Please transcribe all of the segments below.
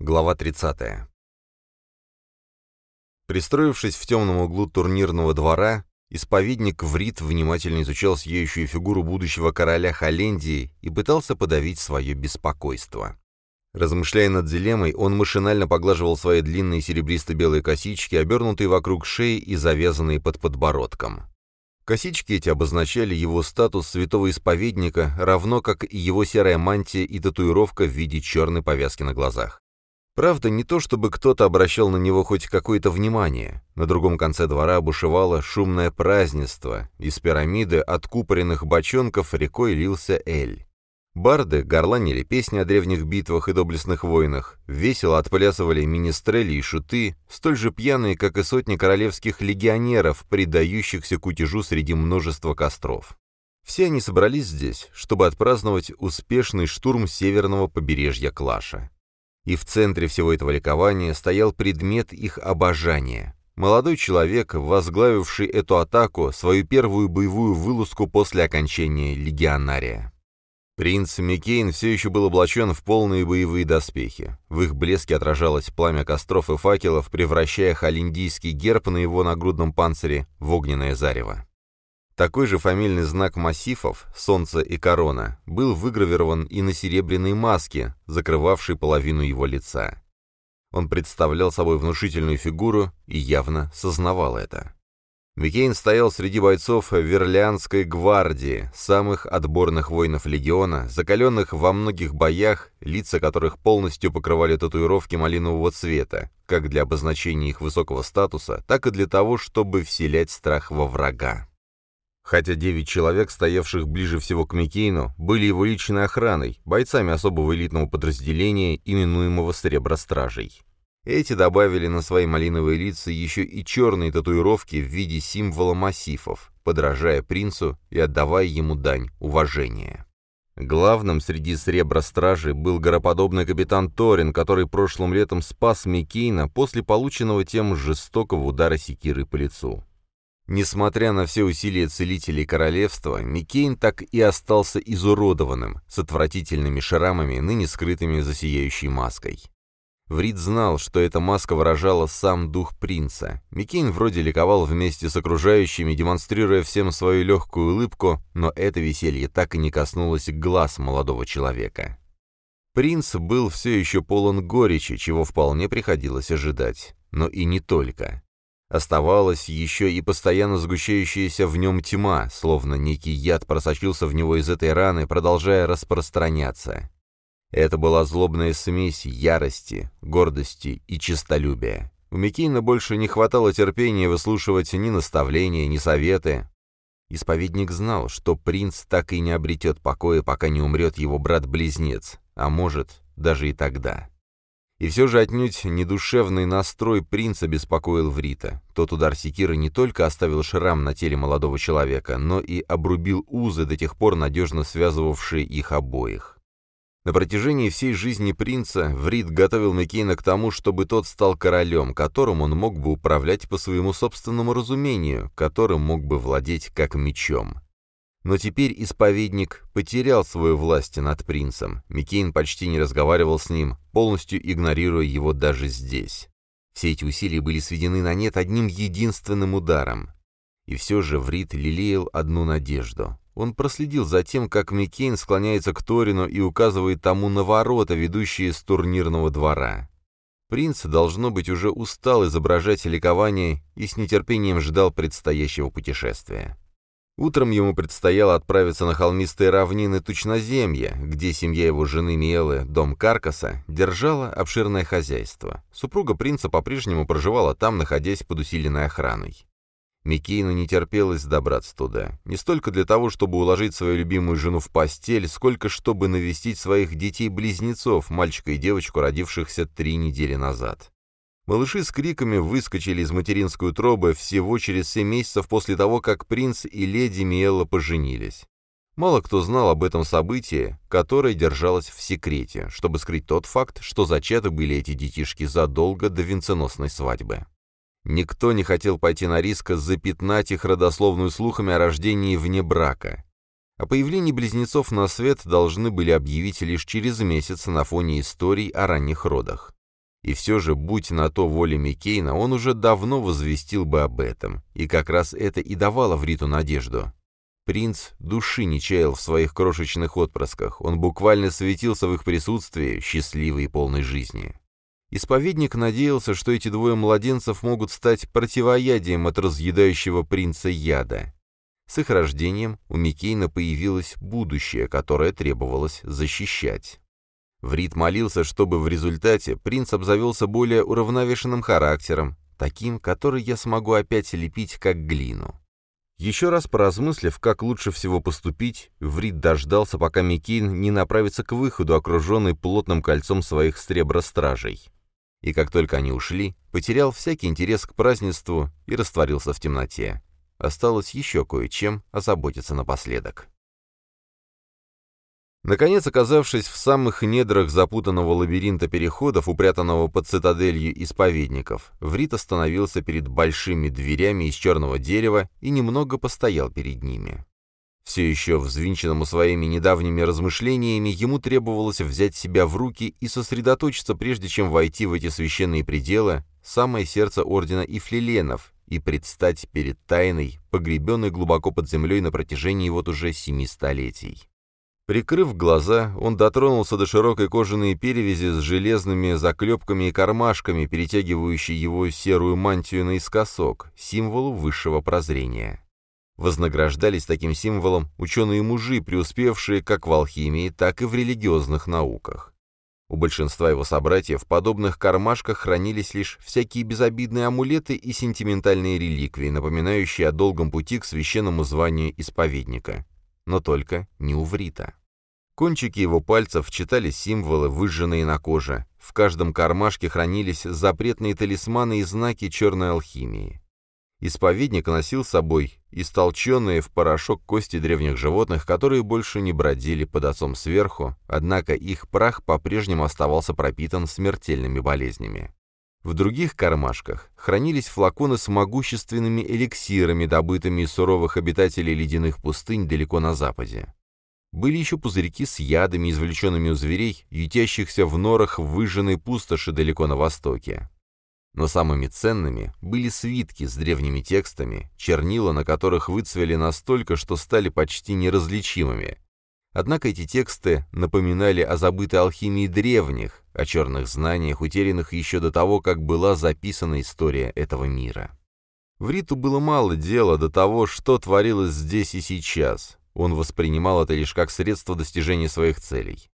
Глава 30. Пристроившись в темном углу турнирного двора, исповедник Врит внимательно изучал сияющую фигуру будущего короля Холлендии и пытался подавить свое беспокойство. Размышляя над дилеммой, он машинально поглаживал свои длинные серебристо-белые косички, обернутые вокруг шеи и завязанные под подбородком. Косички эти обозначали его статус святого исповедника, равно как и его серая мантия и татуировка в виде черной повязки на глазах. Правда, не то чтобы кто-то обращал на него хоть какое-то внимание. На другом конце двора бушевало шумное празднество. Из пирамиды откупоренных бочонков рекой лился Эль. Барды горланили песни о древних битвах и доблестных войнах, весело отплясывали министрели и шуты, столь же пьяные, как и сотни королевских легионеров, предающихся кутежу среди множества костров. Все они собрались здесь, чтобы отпраздновать успешный штурм северного побережья Клаша. И в центре всего этого ликования стоял предмет их обожания. Молодой человек, возглавивший эту атаку, свою первую боевую вылазку после окончания легионария. Принц Микейн все еще был облачен в полные боевые доспехи. В их блеске отражалось пламя костров и факелов, превращая холиндийский герб на его нагрудном панцире в огненное зарево. Такой же фамильный знак массивов, солнце и корона, был выгравирован и на серебряной маске, закрывавшей половину его лица. Он представлял собой внушительную фигуру и явно сознавал это. Микейн стоял среди бойцов Верлианской гвардии, самых отборных воинов легиона, закаленных во многих боях, лица которых полностью покрывали татуировки малинового цвета, как для обозначения их высокого статуса, так и для того, чтобы вселять страх во врага. Хотя девять человек, стоявших ближе всего к Микейну, были его личной охраной, бойцами особого элитного подразделения, именуемого Сребростражей. Эти добавили на свои малиновые лица еще и черные татуировки в виде символа массивов, подражая принцу и отдавая ему дань уважения. Главным среди сребра стражи был гороподобный капитан Торин, который прошлым летом спас Микейна после полученного тем жестокого удара секиры по лицу. Несмотря на все усилия целителей королевства, Микейн так и остался изуродованным, с отвратительными шрамами, ныне скрытыми за сияющей маской. Врид знал, что эта маска выражала сам дух принца. Микейн вроде ликовал вместе с окружающими, демонстрируя всем свою легкую улыбку, но это веселье так и не коснулось глаз молодого человека. Принц был все еще полон горечи, чего вполне приходилось ожидать. Но и не только. Оставалась еще и постоянно сгущающаяся в нем тьма, словно некий яд просочился в него из этой раны, продолжая распространяться. Это была злобная смесь ярости, гордости и честолюбия. У Микейна больше не хватало терпения выслушивать ни наставления, ни советы. Исповедник знал, что принц так и не обретет покоя, пока не умрет его брат-близнец, а может, даже и тогда. И все же отнюдь недушевный настрой принца беспокоил Врита. Тот удар секиры не только оставил шрам на теле молодого человека, но и обрубил узы, до тех пор надежно связывавшие их обоих. На протяжении всей жизни принца Врид готовил Микейна к тому, чтобы тот стал королем, которым он мог бы управлять по своему собственному разумению, которым мог бы владеть как мечом. Но теперь исповедник потерял свою власть над принцем. Микейн почти не разговаривал с ним, полностью игнорируя его даже здесь. Все эти усилия были сведены на нет одним единственным ударом. И все же Врид лелеял одну надежду. Он проследил за тем, как Микейн склоняется к Торину и указывает тому на ворота, ведущие с турнирного двора. Принц, должно быть, уже устал изображать ликование и с нетерпением ждал предстоящего путешествия. Утром ему предстояло отправиться на холмистые равнины Тучноземья, где семья его жены Миэлы, дом Каркаса, держала обширное хозяйство. Супруга принца по-прежнему проживала там, находясь под усиленной охраной. Микейну не терпелось добраться туда. Не столько для того, чтобы уложить свою любимую жену в постель, сколько чтобы навестить своих детей-близнецов, мальчика и девочку, родившихся три недели назад. Малыши с криками выскочили из материнской утробы всего через семь месяцев после того, как принц и леди Миэлла поженились. Мало кто знал об этом событии, которое держалось в секрете, чтобы скрыть тот факт, что зачаты были эти детишки задолго до венценосной свадьбы. Никто не хотел пойти на риск запятнать их родословную слухами о рождении вне брака. О появлении близнецов на свет должны были объявить лишь через месяц на фоне историй о ранних родах. И все же, будь на то воля Миккейна, он уже давно возвестил бы об этом, и как раз это и давало Вриту надежду. Принц души не чаял в своих крошечных отпрысках, он буквально светился в их присутствии, счастливый и полной жизни. Исповедник надеялся, что эти двое младенцев могут стать противоядием от разъедающего принца яда. С их рождением у Микейна появилось будущее, которое требовалось защищать. Врит молился, чтобы в результате принц обзавелся более уравновешенным характером, таким, который я смогу опять лепить как глину. Еще раз поразмыслив, как лучше всего поступить, Врит дождался, пока Микейн не направится к выходу, окруженный плотным кольцом своих стребростражей. И как только они ушли, потерял всякий интерес к празднеству и растворился в темноте. Осталось еще кое-чем озаботиться напоследок. Наконец, оказавшись в самых недрах запутанного лабиринта переходов, упрятанного под цитаделью исповедников, Врит остановился перед большими дверями из черного дерева и немного постоял перед ними. Все еще взвинченному своими недавними размышлениями, ему требовалось взять себя в руки и сосредоточиться, прежде чем войти в эти священные пределы, самое сердце ордена Ифлеленов, и предстать перед тайной, погребенной глубоко под землей на протяжении вот уже семи столетий. Прикрыв глаза, он дотронулся до широкой кожаной перевязи с железными заклепками и кармашками, перетягивающей его серую мантию наискосок, символу высшего прозрения. Вознаграждались таким символом ученые-мужи, преуспевшие как в алхимии, так и в религиозных науках. У большинства его собратьев в подобных кармашках хранились лишь всякие безобидные амулеты и сентиментальные реликвии, напоминающие о долгом пути к священному званию исповедника но только не у Врита. Кончики его пальцев читали символы, выжженные на коже. В каждом кармашке хранились запретные талисманы и знаки черной алхимии. Исповедник носил с собой истолченные в порошок кости древних животных, которые больше не бродили под отцом сверху, однако их прах по-прежнему оставался пропитан смертельными болезнями. В других кармашках хранились флаконы с могущественными эликсирами, добытыми из суровых обитателей ледяных пустынь далеко на западе. Были еще пузырьки с ядами, извлеченными у зверей, ютящихся в норах выжженной пустоши далеко на востоке. Но самыми ценными были свитки с древними текстами, чернила на которых выцвели настолько, что стали почти неразличимыми, Однако эти тексты напоминали о забытой алхимии древних, о черных знаниях, утерянных еще до того, как была записана история этого мира. В Риту было мало дела до того, что творилось здесь и сейчас. Он воспринимал это лишь как средство достижения своих целей.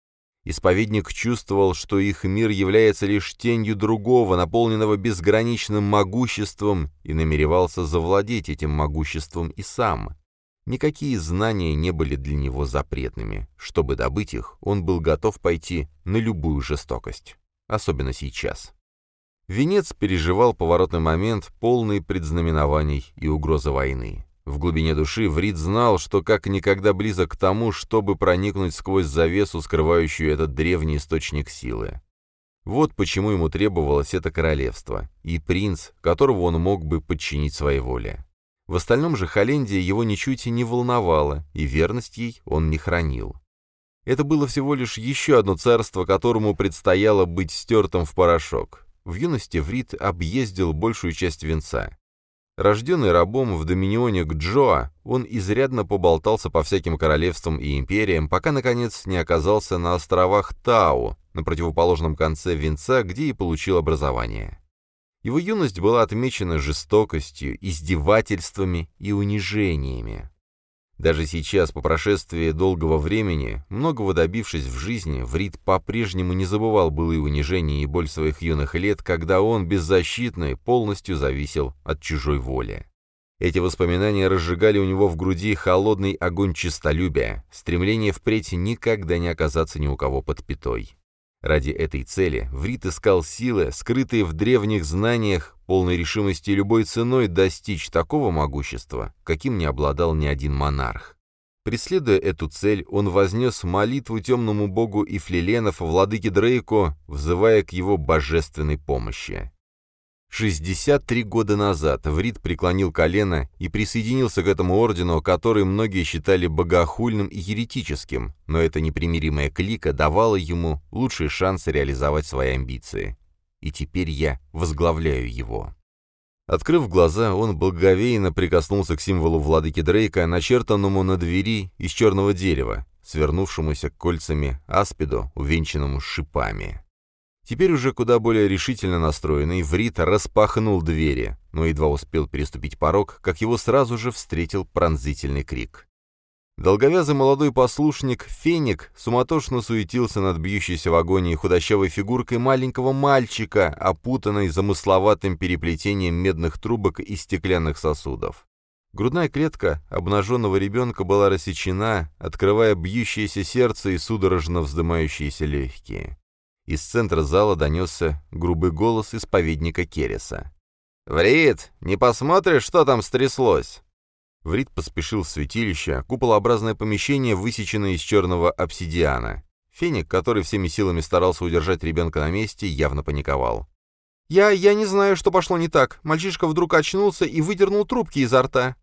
Исповедник чувствовал, что их мир является лишь тенью другого, наполненного безграничным могуществом, и намеревался завладеть этим могуществом и сам. Никакие знания не были для него запретными. Чтобы добыть их, он был готов пойти на любую жестокость. Особенно сейчас. Венец переживал поворотный момент, полный предзнаменований и угрозы войны. В глубине души Врид знал, что как никогда близок к тому, чтобы проникнуть сквозь завесу, скрывающую этот древний источник силы. Вот почему ему требовалось это королевство, и принц, которого он мог бы подчинить своей воле. В остальном же Холлендия его ничуть и не волновала, и верность ей он не хранил. Это было всего лишь еще одно царство, которому предстояло быть стертым в порошок. В юности Врит объездил большую часть венца. Рожденный рабом в доминионе Гджоа, он изрядно поболтался по всяким королевствам и империям, пока, наконец, не оказался на островах Тау, на противоположном конце венца, где и получил образование. Его юность была отмечена жестокостью, издевательствами и унижениями. Даже сейчас, по прошествии долгого времени, многого добившись в жизни, Врид по-прежнему не забывал былые унижения и боль своих юных лет, когда он, беззащитный, полностью зависел от чужой воли. Эти воспоминания разжигали у него в груди холодный огонь честолюбия, стремление впредь никогда не оказаться ни у кого под пятой. Ради этой цели Врит искал силы, скрытые в древних знаниях, полной решимости любой ценой достичь такого могущества, каким не обладал ни один монарх. Преследуя эту цель, он вознес молитву темному богу Ифлеленов, владыке Дрейко, взывая к его божественной помощи. 63 года назад Врид преклонил колено и присоединился к этому ордену, который многие считали богохульным и еретическим, но эта непримиримая клика давала ему лучший шанс реализовать свои амбиции. и теперь я возглавляю его. Открыв глаза, он благовейно прикоснулся к символу владыки Дрейка, начертанному на двери из черного дерева, свернувшемуся кольцами аспиду, увенчанному шипами. Теперь уже куда более решительно настроенный, Врит распахнул двери, но едва успел переступить порог, как его сразу же встретил пронзительный крик. Долговязый молодой послушник Феник суматошно суетился над бьющейся в агонии худощавой фигуркой маленького мальчика, опутанной замысловатым переплетением медных трубок и стеклянных сосудов. Грудная клетка обнаженного ребенка была рассечена, открывая бьющееся сердце и судорожно вздымающиеся легкие. Из центра зала донесся грубый голос исповедника Кереса. «Врит, не посмотришь, что там стряслось?» Врит поспешил в святилище, куполообразное помещение, высеченное из черного обсидиана. Феник, который всеми силами старался удержать ребенка на месте, явно паниковал. «Я... я не знаю, что пошло не так. Мальчишка вдруг очнулся и выдернул трубки изо рта».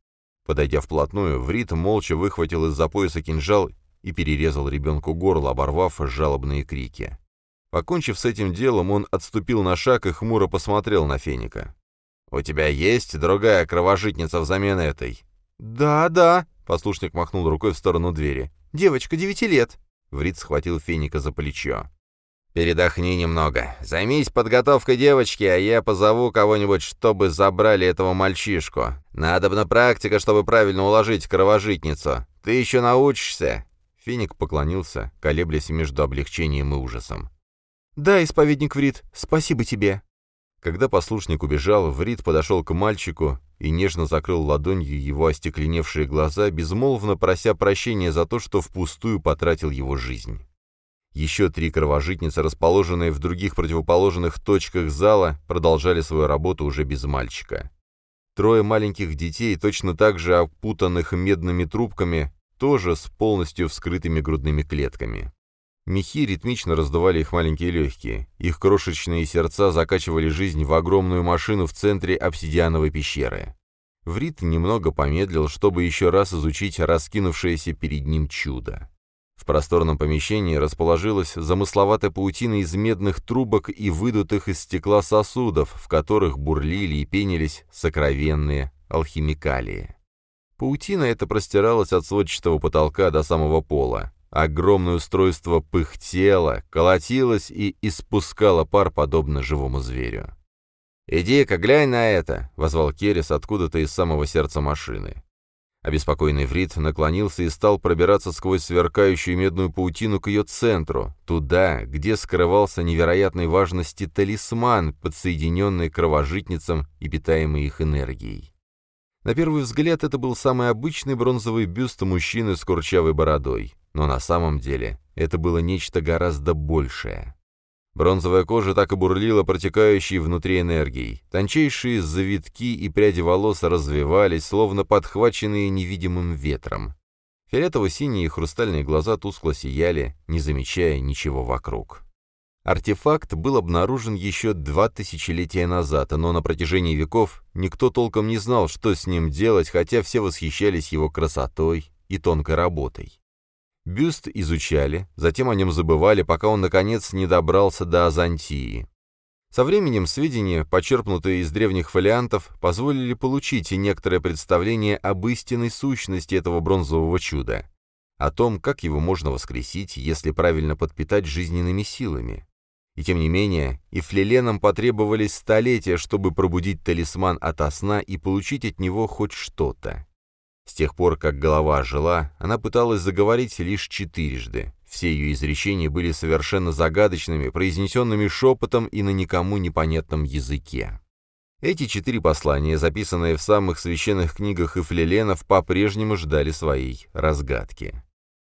Подойдя вплотную, Врит молча выхватил из-за пояса кинжал и перерезал ребенку горло, оборвав жалобные крики. Покончив с этим делом, он отступил на шаг и хмуро посмотрел на Феника. «У тебя есть другая кровожитница взамен этой?» «Да, да», — послушник махнул рукой в сторону двери. «Девочка, девяти лет». Врит схватил Феника за плечо. «Передохни немного. Займись подготовкой девочки, а я позову кого-нибудь, чтобы забрали этого мальчишку. Надобна практика, чтобы правильно уложить кровожитницу. Ты еще научишься». Феник поклонился, колеблясь между облегчением и ужасом. «Да, исповедник Врит, спасибо тебе». Когда послушник убежал, Врит подошел к мальчику и нежно закрыл ладонью его остекленевшие глаза, безмолвно прося прощения за то, что впустую потратил его жизнь. Еще три кровожитницы, расположенные в других противоположных точках зала, продолжали свою работу уже без мальчика. Трое маленьких детей, точно так же опутанных медными трубками, тоже с полностью вскрытыми грудными клетками. Мехи ритмично раздували их маленькие легкие. Их крошечные сердца закачивали жизнь в огромную машину в центре обсидиановой пещеры. Врит немного помедлил, чтобы еще раз изучить раскинувшееся перед ним чудо. В просторном помещении расположилась замысловатая паутина из медных трубок и выдутых из стекла сосудов, в которых бурлили и пенились сокровенные алхимикалии. Паутина эта простиралась от сводчатого потолка до самого пола. Огромное устройство пыхтело, колотилось и испускало пар, подобно живому зверю. «Иди-ка, глянь на это!» — возвал Керес откуда-то из самого сердца машины. Обеспокоенный Врит наклонился и стал пробираться сквозь сверкающую медную паутину к ее центру, туда, где скрывался невероятной важности талисман, подсоединенный кровожитницам и питаемый их энергией. На первый взгляд это был самый обычный бронзовый бюст мужчины с курчавой бородой. Но на самом деле это было нечто гораздо большее. Бронзовая кожа так и бурлила протекающей внутри энергией. Тончайшие завитки и пряди волос развивались, словно подхваченные невидимым ветром. Фиолетово-синие хрустальные глаза тускло сияли, не замечая ничего вокруг. Артефакт был обнаружен еще два тысячелетия назад, но на протяжении веков никто толком не знал, что с ним делать, хотя все восхищались его красотой и тонкой работой. Бюст изучали, затем о нем забывали, пока он, наконец, не добрался до Азантии. Со временем сведения, почерпнутые из древних фолиантов, позволили получить и некоторое представление об истинной сущности этого бронзового чуда, о том, как его можно воскресить, если правильно подпитать жизненными силами. И тем не менее, и флеленам потребовались столетия, чтобы пробудить талисман ото сна и получить от него хоть что-то. С тех пор, как голова жила, она пыталась заговорить лишь четырежды. Все ее изречения были совершенно загадочными, произнесенными шепотом и на никому непонятном языке. Эти четыре послания, записанные в самых священных книгах и флеленов, по-прежнему ждали своей разгадки.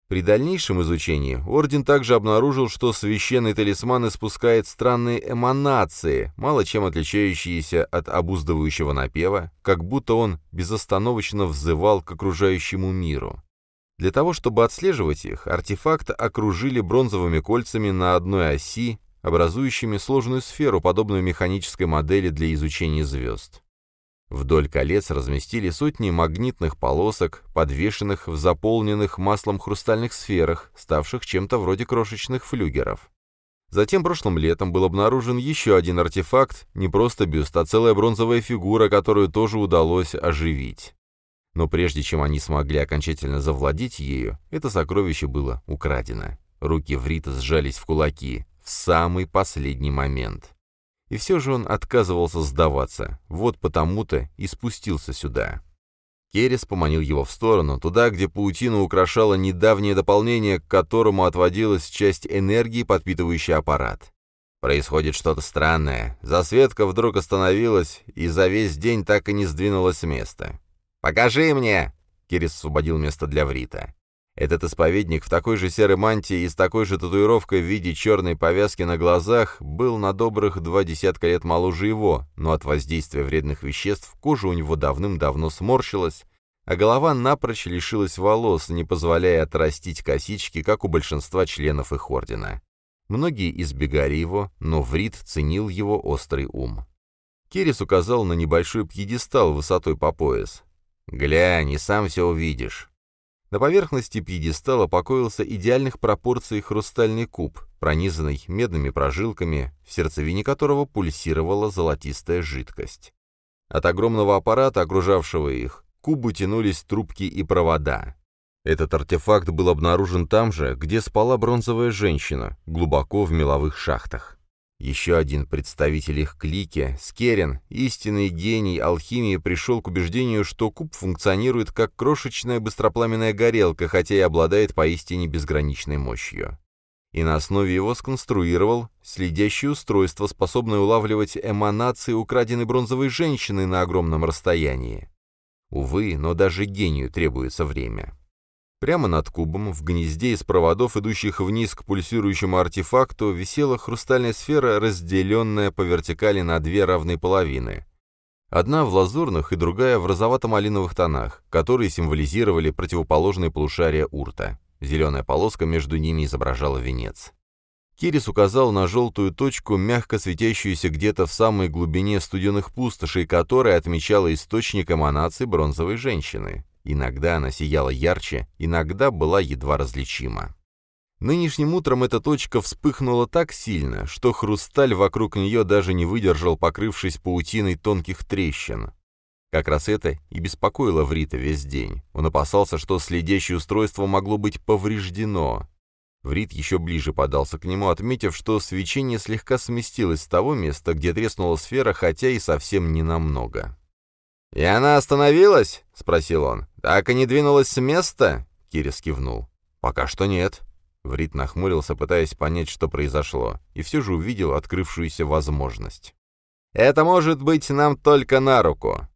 При дальнейшем изучении Орден также обнаружил, что священный талисман испускает странные эманации, мало чем отличающиеся от обуздывающего напева, как будто он безостановочно взывал к окружающему миру. Для того, чтобы отслеживать их, артефакт окружили бронзовыми кольцами на одной оси, образующими сложную сферу, подобную механической модели для изучения звезд. Вдоль колец разместили сотни магнитных полосок, подвешенных в заполненных маслом хрустальных сферах, ставших чем-то вроде крошечных флюгеров. Затем прошлым летом был обнаружен еще один артефакт, не просто бюст, а целая бронзовая фигура, которую тоже удалось оживить. Но прежде чем они смогли окончательно завладеть ею, это сокровище было украдено. Руки Врита сжались в кулаки в самый последний момент. И все же он отказывался сдаваться, вот потому-то и спустился сюда. Керес поманил его в сторону, туда, где паутина украшала недавнее дополнение, к которому отводилась часть энергии, подпитывающий аппарат. Происходит что-то странное. Засветка вдруг остановилась и за весь день так и не сдвинулась с места. «Покажи мне!» — Кирис освободил место для Врита. Этот исповедник в такой же серой мантии и с такой же татуировкой в виде черной повязки на глазах был на добрых два десятка лет моложе его, но от воздействия вредных веществ кожа у него давным-давно сморщилась, а голова напрочь лишилась волос, не позволяя отрастить косички, как у большинства членов их ордена. Многие избегали его, но Врит ценил его острый ум. Керис указал на небольшой пьедестал высотой по пояс. «Глянь, и сам все увидишь». На поверхности пьедестала покоился идеальных пропорций хрустальный куб, пронизанный медными прожилками, в сердцевине которого пульсировала золотистая жидкость. От огромного аппарата, окружавшего их, кубу тянулись трубки и провода. Этот артефакт был обнаружен там же, где спала бронзовая женщина, глубоко в меловых шахтах. Еще один представитель их клики, Скерин, истинный гений алхимии, пришел к убеждению, что куб функционирует как крошечная быстропламенная горелка, хотя и обладает поистине безграничной мощью. И на основе его сконструировал следящее устройство, способное улавливать эманации украденной бронзовой женщины на огромном расстоянии. Увы, но даже гению требуется время. Прямо над кубом, в гнезде из проводов, идущих вниз к пульсирующему артефакту, висела хрустальная сфера, разделенная по вертикали на две равные половины. Одна в лазурных и другая в розовато-малиновых тонах, которые символизировали противоположные полушария урта. Зеленая полоска между ними изображала венец. Кирис указал на желтую точку, мягко светящуюся где-то в самой глубине студенных пустошей, которая отмечала источник эманации бронзовой женщины. Иногда она сияла ярче, иногда была едва различима. Нынешним утром эта точка вспыхнула так сильно, что хрусталь вокруг нее даже не выдержал, покрывшись паутиной тонких трещин. Как раз это и беспокоило Врита весь день. Он опасался, что следящее устройство могло быть повреждено. Врит еще ближе подался к нему, отметив, что свечение слегка сместилось с того места, где треснула сфера, хотя и совсем не намного. «И она остановилась?» — спросил он. «Так и не двинулась с места?» — Кирис кивнул. «Пока что нет». Врит нахмурился, пытаясь понять, что произошло, и все же увидел открывшуюся возможность. «Это может быть нам только на руку!»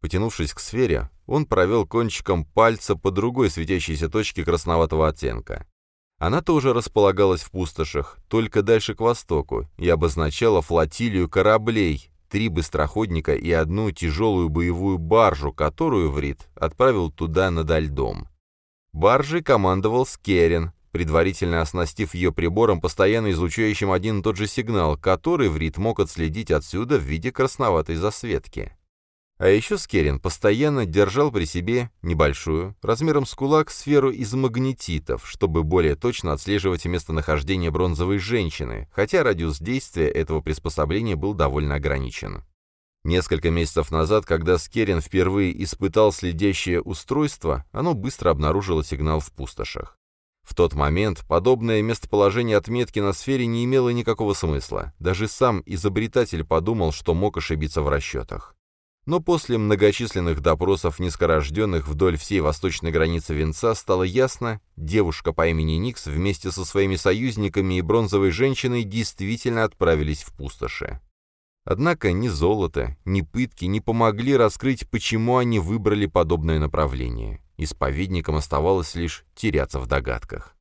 Потянувшись к сфере, он провел кончиком пальца по другой светящейся точке красноватого оттенка. Она тоже располагалась в пустошах, только дальше к востоку, и обозначала флотилию кораблей, три быстроходника и одну тяжелую боевую баржу, которую Врит отправил туда над льдом. Баржей командовал Скерин, предварительно оснастив ее прибором, постоянно излучающим один и тот же сигнал, который Врит мог отследить отсюда в виде красноватой засветки. А еще Скерин постоянно держал при себе небольшую, размером с кулак, сферу из магнетитов, чтобы более точно отслеживать местонахождение бронзовой женщины, хотя радиус действия этого приспособления был довольно ограничен. Несколько месяцев назад, когда Скерин впервые испытал следящее устройство, оно быстро обнаружило сигнал в пустошах. В тот момент подобное местоположение отметки на сфере не имело никакого смысла. Даже сам изобретатель подумал, что мог ошибиться в расчетах. Но после многочисленных допросов низкорожденных вдоль всей восточной границы Венца стало ясно, девушка по имени Никс вместе со своими союзниками и бронзовой женщиной действительно отправились в пустоши. Однако ни золото, ни пытки не помогли раскрыть, почему они выбрали подобное направление. Исповедникам оставалось лишь теряться в догадках.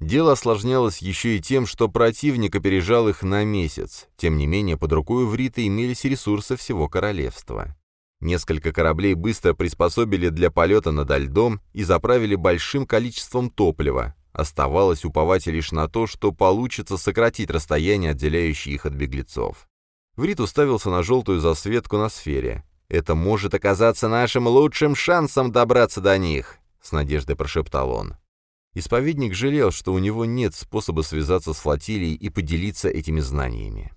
Дело осложнялось еще и тем, что противник опережал их на месяц. Тем не менее, под рукой у Врита имелись ресурсы всего королевства. Несколько кораблей быстро приспособили для полета над льдом и заправили большим количеством топлива. Оставалось уповать лишь на то, что получится сократить расстояние, отделяющее их от беглецов. Врит уставился на желтую засветку на сфере. «Это может оказаться нашим лучшим шансом добраться до них», — с надеждой прошептал он. Исповедник жалел, что у него нет способа связаться с флотилией и поделиться этими знаниями.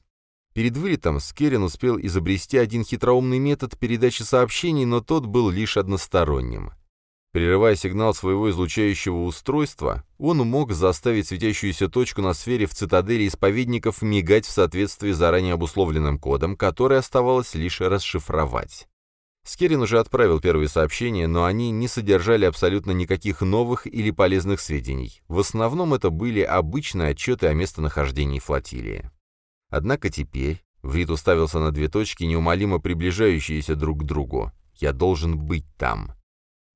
Перед вылетом Скерин успел изобрести один хитроумный метод передачи сообщений, но тот был лишь односторонним. Прерывая сигнал своего излучающего устройства, он мог заставить светящуюся точку на сфере в цитадели исповедников мигать в соответствии с заранее обусловленным кодом, который оставалось лишь расшифровать. Скерин уже отправил первые сообщения, но они не содержали абсолютно никаких новых или полезных сведений. В основном это были обычные отчеты о местонахождении флотилии. Однако теперь Врит уставился на две точки, неумолимо приближающиеся друг к другу. «Я должен быть там».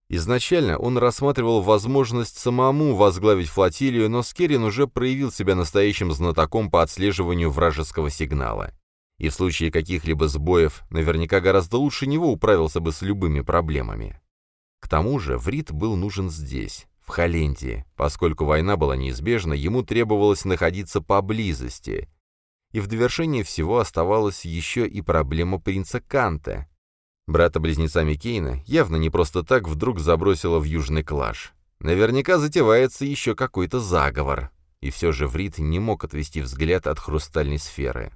Изначально он рассматривал возможность самому возглавить флотилию, но Скерин уже проявил себя настоящим знатоком по отслеживанию вражеского сигнала и в случае каких-либо сбоев наверняка гораздо лучше него управился бы с любыми проблемами. К тому же Врит был нужен здесь, в Холлендии, поскольку война была неизбежна, ему требовалось находиться поблизости. И в довершение всего оставалась еще и проблема принца Канта. Брата-близнеца Микейна явно не просто так вдруг забросила в Южный Клаш. Наверняка затевается еще какой-то заговор. И все же Врит не мог отвести взгляд от хрустальной сферы.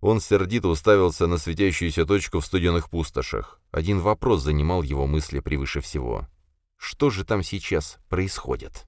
Он сердито уставился на светящуюся точку в студенных пустошах. Один вопрос занимал его мысли превыше всего. Что же там сейчас происходит?